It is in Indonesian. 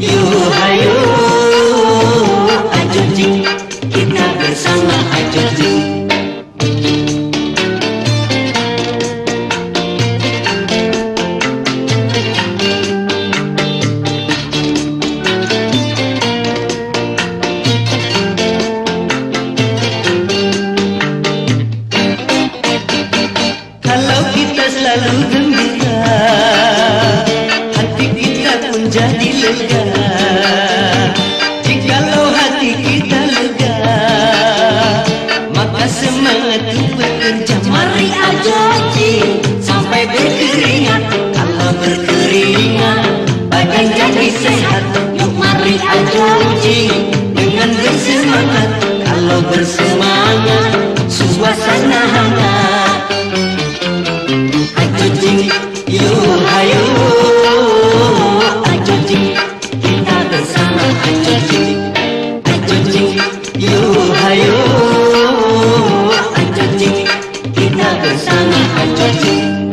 you bekerja Mari aja sampai berkeringat. Kalau berkeringat 你看着鸡。